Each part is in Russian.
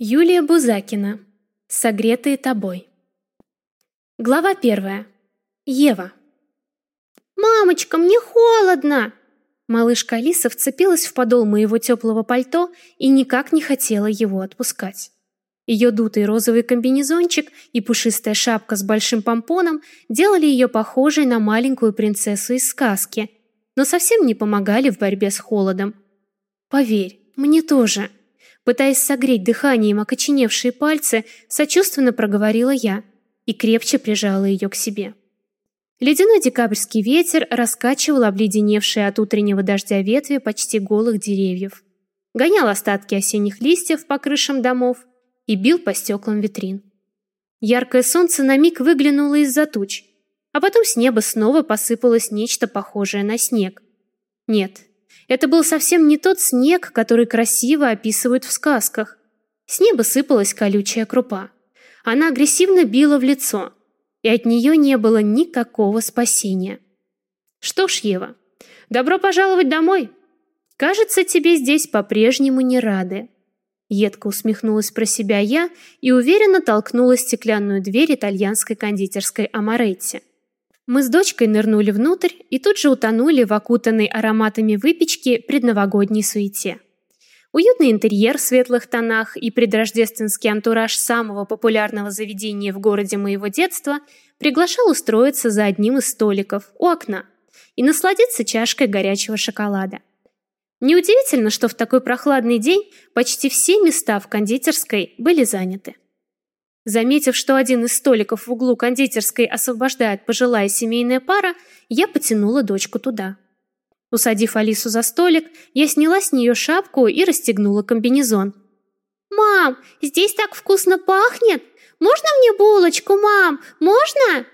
Юлия Бузакина. Согретые тобой. Глава первая. Ева. «Мамочка, мне холодно!» Малышка Алиса вцепилась в подол моего теплого пальто и никак не хотела его отпускать. Ее дутый розовый комбинезончик и пушистая шапка с большим помпоном делали ее похожей на маленькую принцессу из сказки, но совсем не помогали в борьбе с холодом. Поверь, мне тоже. Пытаясь согреть дыханием окоченевшие пальцы, сочувственно проговорила я и крепче прижала ее к себе. Ледяной декабрьский ветер раскачивал обледеневшие от утреннего дождя ветви почти голых деревьев, гонял остатки осенних листьев по крышам домов и бил по стеклам витрин. Яркое солнце на миг выглянуло из-за туч, а потом с неба снова посыпалось нечто похожее на снег. Нет, это был совсем не тот снег, который красиво описывают в сказках. С неба сыпалась колючая крупа. Она агрессивно била в лицо, и от нее не было никакого спасения. Что ж, Ева, добро пожаловать домой. Кажется, тебе здесь по-прежнему не рады. Едко усмехнулась про себя я и уверенно толкнула стеклянную дверь итальянской кондитерской Амаретти. Мы с дочкой нырнули внутрь и тут же утонули в окутанной ароматами выпечки предновогодней суете. Уютный интерьер в светлых тонах и предрождественский антураж самого популярного заведения в городе моего детства приглашал устроиться за одним из столиков у окна и насладиться чашкой горячего шоколада. Неудивительно, что в такой прохладный день почти все места в кондитерской были заняты. Заметив, что один из столиков в углу кондитерской освобождает пожилая семейная пара, я потянула дочку туда. Усадив Алису за столик, я сняла с нее шапку и расстегнула комбинезон. «Мам, здесь так вкусно пахнет! Можно мне булочку, мам? Можно?»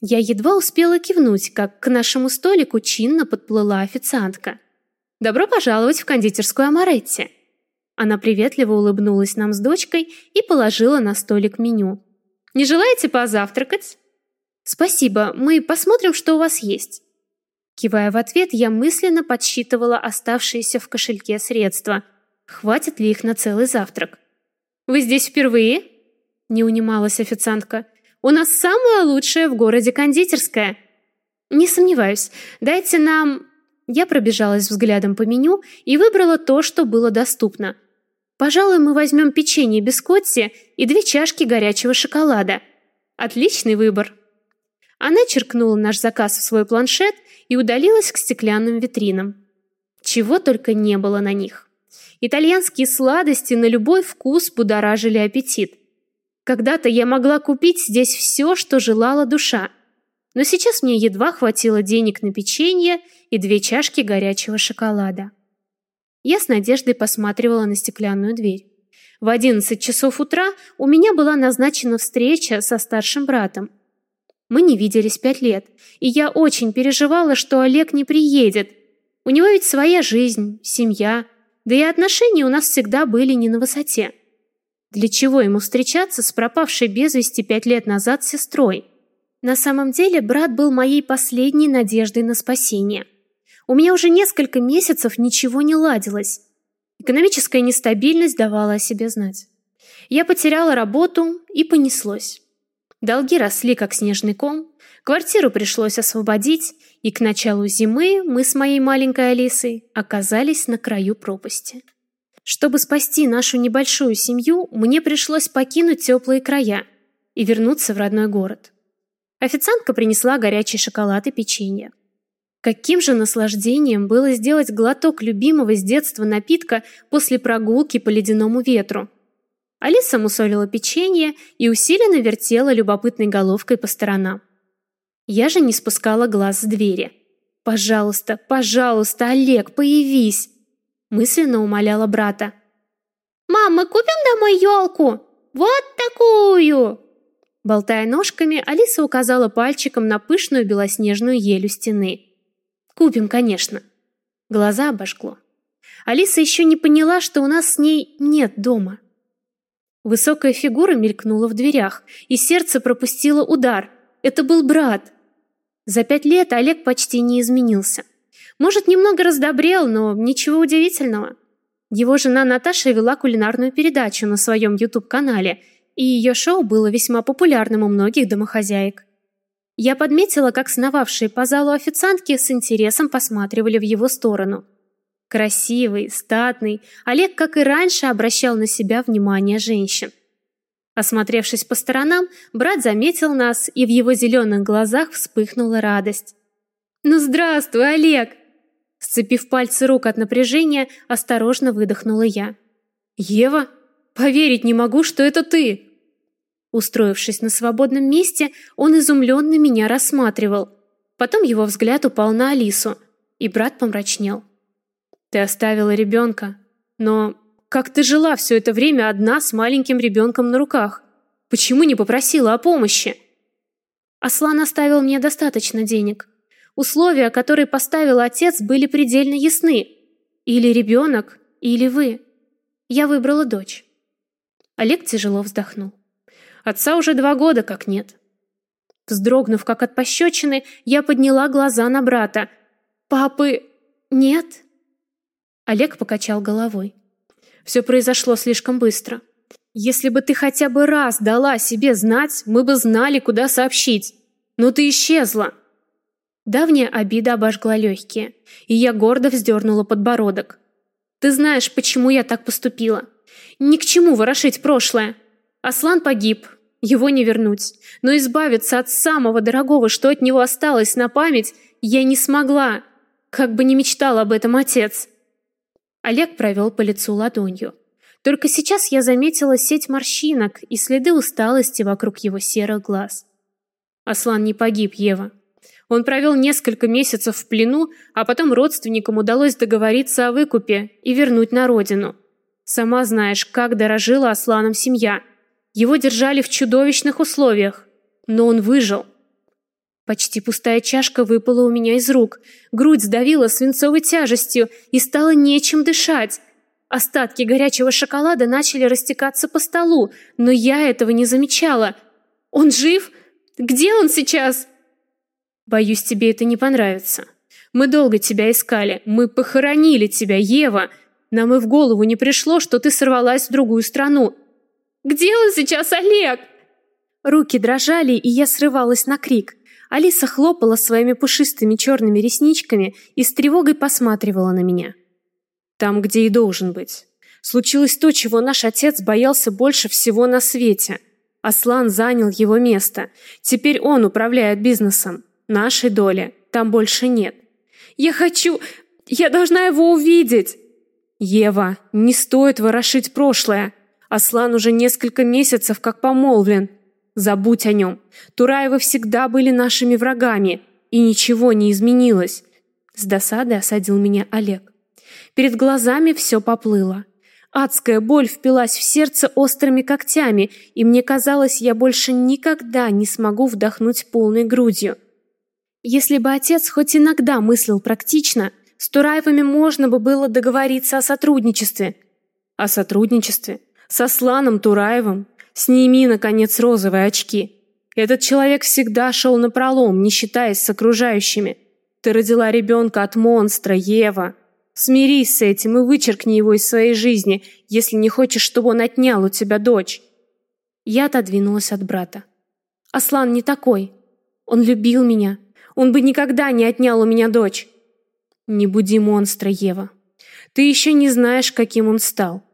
Я едва успела кивнуть, как к нашему столику чинно подплыла официантка. «Добро пожаловать в кондитерскую Амаретти!» Она приветливо улыбнулась нам с дочкой и положила на столик меню. «Не желаете позавтракать?» «Спасибо, мы посмотрим, что у вас есть». Кивая в ответ, я мысленно подсчитывала оставшиеся в кошельке средства. Хватит ли их на целый завтрак? «Вы здесь впервые?» Не унималась официантка. «У нас самая лучшая в городе кондитерская». «Не сомневаюсь. Дайте нам...» Я пробежалась взглядом по меню и выбрала то, что было доступно – Пожалуй, мы возьмем печенье бискотти и две чашки горячего шоколада. Отличный выбор. Она черкнула наш заказ в свой планшет и удалилась к стеклянным витринам. Чего только не было на них. Итальянские сладости на любой вкус будоражили аппетит. Когда-то я могла купить здесь все, что желала душа. Но сейчас мне едва хватило денег на печенье и две чашки горячего шоколада. Я с надеждой посматривала на стеклянную дверь. В 11 часов утра у меня была назначена встреча со старшим братом. Мы не виделись пять лет, и я очень переживала, что Олег не приедет. У него ведь своя жизнь, семья, да и отношения у нас всегда были не на высоте. Для чего ему встречаться с пропавшей без вести пять лет назад сестрой? На самом деле брат был моей последней надеждой на спасение – у меня уже несколько месяцев ничего не ладилось. Экономическая нестабильность давала о себе знать. Я потеряла работу и понеслось. Долги росли, как снежный ком, квартиру пришлось освободить, и к началу зимы мы с моей маленькой Алисой оказались на краю пропасти. Чтобы спасти нашу небольшую семью, мне пришлось покинуть теплые края и вернуться в родной город. Официантка принесла горячий шоколад и печенье. Каким же наслаждением было сделать глоток любимого с детства напитка после прогулки по ледяному ветру. Алиса мусолила печенье и усиленно вертела любопытной головкой по сторонам. Я же не спускала глаз с двери. «Пожалуйста, пожалуйста, Олег, появись!» Мысленно умоляла брата. «Мам, мы купим домой елку? Вот такую!» Болтая ножками, Алиса указала пальчиком на пышную белоснежную ель у стены. Купим, конечно. Глаза обожгло. Алиса еще не поняла, что у нас с ней нет дома. Высокая фигура мелькнула в дверях, и сердце пропустило удар. Это был брат. За пять лет Олег почти не изменился. Может, немного раздобрел, но ничего удивительного. Его жена Наташа вела кулинарную передачу на своем YouTube-канале, и ее шоу было весьма популярным у многих домохозяек. Я подметила, как сновавшие по залу официантки с интересом посматривали в его сторону. Красивый, статный, Олег, как и раньше, обращал на себя внимание женщин. Осмотревшись по сторонам, брат заметил нас, и в его зеленых глазах вспыхнула радость. «Ну здравствуй, Олег!» Сцепив пальцы рук от напряжения, осторожно выдохнула я. «Ева, поверить не могу, что это ты!» Устроившись на свободном месте, он изумленно меня рассматривал. Потом его взгляд упал на Алису, и брат помрачнел. «Ты оставила ребенка, но как ты жила все это время одна с маленьким ребенком на руках? Почему не попросила о помощи? Аслан оставил мне достаточно денег. Условия, которые поставил отец, были предельно ясны. Или ребенок, или вы. Я выбрала дочь. Олег тяжело вздохнул. Отца уже два года как нет. Вздрогнув, как от пощечины, я подняла глаза на брата. «Папы нет?» Олег покачал головой. Все произошло слишком быстро. Если бы ты хотя бы раз дала себе знать, мы бы знали, куда сообщить. Но ты исчезла. Давняя обида обожгла легкие, и я гордо вздернула подбородок. Ты знаешь, почему я так поступила. Ни к чему ворошить прошлое. Аслан погиб, его не вернуть. Но избавиться от самого дорогого, что от него осталось на память, я не смогла. Как бы ни мечтал об этом отец. Олег провел по лицу ладонью. Только сейчас я заметила сеть морщинок и следы усталости вокруг его серых глаз. Аслан не погиб, Ева. Он провел несколько месяцев в плену, а потом родственникам удалось договориться о выкупе и вернуть на родину. Сама знаешь, как дорожила Асланом семья. Его держали в чудовищных условиях, но он выжил. Почти пустая чашка выпала у меня из рук. Грудь сдавила свинцовой тяжестью и стало нечем дышать. Остатки горячего шоколада начали растекаться по столу, но я этого не замечала. Он жив? Где он сейчас? Боюсь, тебе это не понравится. Мы долго тебя искали. Мы похоронили тебя, Ева. Нам и в голову не пришло, что ты сорвалась в другую страну. Где он сейчас, Олег? Руки дрожали, и я срывалась на крик. Алиса хлопала своими пушистыми черными ресничками и с тревогой посматривала на меня. Там, где и должен быть. Случилось то, чего наш отец боялся больше всего на свете. Аслан занял его место. Теперь он управляет бизнесом. Нашей доли там больше нет. Я хочу... Я должна его увидеть! Ева, не стоит ворошить прошлое. Аслан уже несколько месяцев как помолвлен. Забудь о нем. Тураевы всегда были нашими врагами, и ничего не изменилось. С досадой осадил меня Олег. Перед глазами все поплыло. Адская боль впилась в сердце острыми когтями, и мне казалось, я больше никогда не смогу вдохнуть полной грудью. Если бы отец хоть иногда мыслил практично, с Тураевыми можно бы было договориться о сотрудничестве. О сотрудничестве? Со Сланом Тураевым? Сними, наконец, розовые очки. Этот человек всегда шел на пролом, не считаясь с окружающими. Ты родила ребенка от монстра, Ева. Смирись с этим и вычеркни его из своей жизни, если не хочешь, чтобы он отнял у тебя дочь. Я отодвинулась от брата. Аслан не такой. Он любил меня. Он бы никогда не отнял у меня дочь. Не буди монстра, Ева. Ты еще не знаешь, каким он стал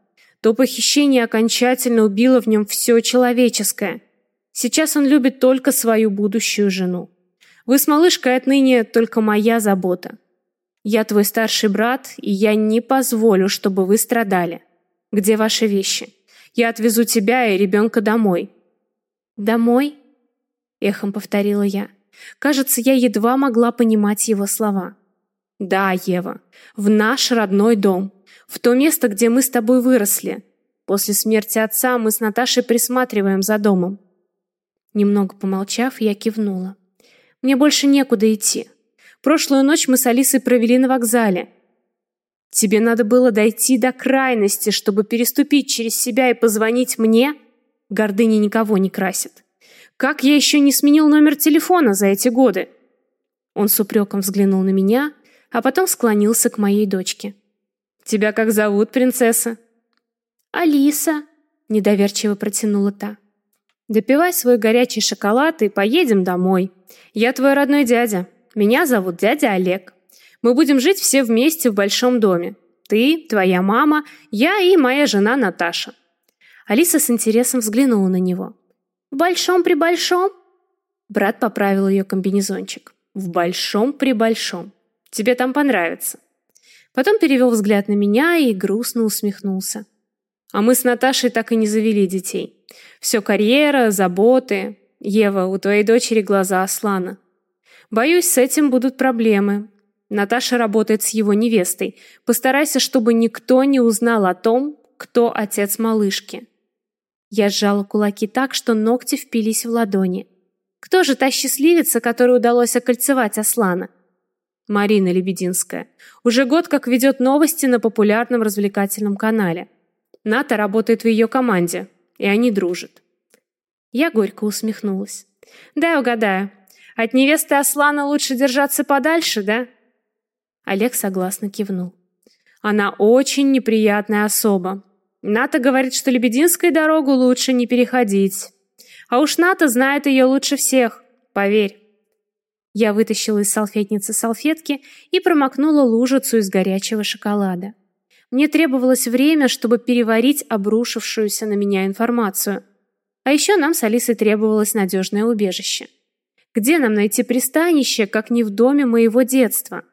то похищение окончательно убило в нем все человеческое. Сейчас он любит только свою будущую жену. Вы с малышкой отныне только моя забота. Я твой старший брат, и я не позволю, чтобы вы страдали. Где ваши вещи? Я отвезу тебя и ребенка домой. Домой? Эхом повторила я. Кажется, я едва могла понимать его слова. Да, Ева, в наш родной дом в то место, где мы с тобой выросли. После смерти отца мы с Наташей присматриваем за домом. Немного помолчав, я кивнула. Мне больше некуда идти. Прошлую ночь мы с Алисой провели на вокзале. Тебе надо было дойти до крайности, чтобы переступить через себя и позвонить мне? Гордыня никого не красит. Как я еще не сменил номер телефона за эти годы? Он с упреком взглянул на меня, а потом склонился к моей дочке. Тебя как зовут, принцесса?» «Алиса», — недоверчиво протянула та. «Допивай свой горячий шоколад и поедем домой. Я твой родной дядя. Меня зовут дядя Олег. Мы будем жить все вместе в большом доме. Ты, твоя мама, я и моя жена Наташа». Алиса с интересом взглянула на него. «В большом при большом?» Брат поправил ее комбинезончик. «В большом при большом. Тебе там понравится». Потом перевел взгляд на меня и грустно усмехнулся. А мы с Наташей так и не завели детей. Все карьера, заботы. Ева, у твоей дочери глаза Аслана. Боюсь, с этим будут проблемы. Наташа работает с его невестой. Постарайся, чтобы никто не узнал о том, кто отец малышки. Я сжала кулаки так, что ногти впились в ладони. Кто же та счастливица, которой удалось окольцевать Аслана? Марина Лебединская. Уже год как ведет новости на популярном развлекательном канале. Ната работает в ее команде, и они дружат. Я горько усмехнулась. Дай угадаю. От невесты Аслана лучше держаться подальше, да? Олег согласно кивнул. Она очень неприятная особа. Ната говорит, что Лебединской дорогу лучше не переходить. А уж Ната знает ее лучше всех, поверь. Я вытащила из салфетницы салфетки и промокнула лужицу из горячего шоколада. Мне требовалось время, чтобы переварить обрушившуюся на меня информацию. А еще нам с Алисой требовалось надежное убежище. Где нам найти пристанище, как не в доме моего детства?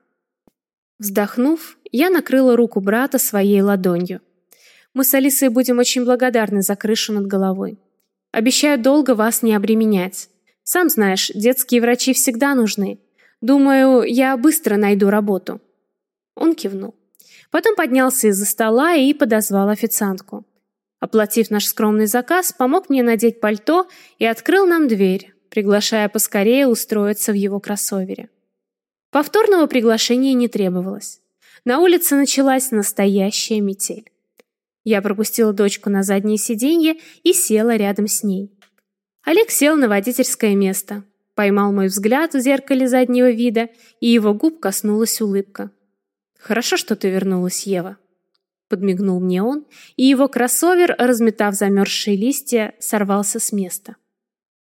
Вздохнув, я накрыла руку брата своей ладонью. Мы с Алисой будем очень благодарны за крышу над головой. Обещаю долго вас не обременять. Сам знаешь, детские врачи всегда нужны. Думаю, я быстро найду работу. Он кивнул. Потом поднялся из-за стола и подозвал официантку. Оплатив наш скромный заказ, помог мне надеть пальто и открыл нам дверь, приглашая поскорее устроиться в его кроссовере. Повторного приглашения не требовалось. На улице началась настоящая метель. Я пропустила дочку на заднее сиденье и села рядом с ней. Олег сел на водительское место, поймал мой взгляд в зеркале заднего вида, и его губ коснулась улыбка. «Хорошо, что ты вернулась, Ева», — подмигнул мне он, и его кроссовер, разметав замерзшие листья, сорвался с места.